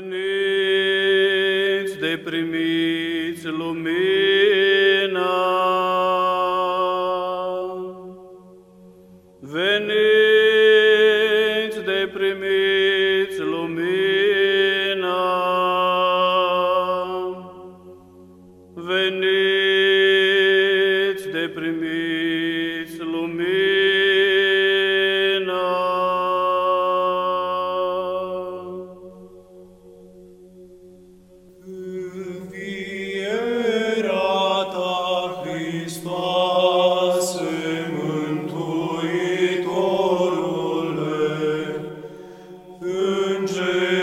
veniți de primiți lumina. Veniți de primiți lumina. Veniți de primiți Önce